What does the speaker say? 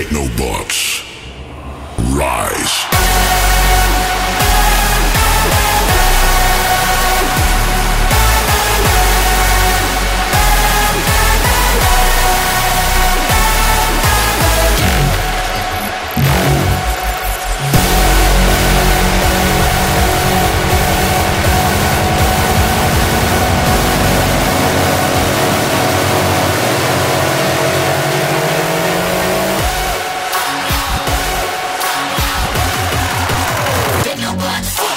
Take no box. Rise. One.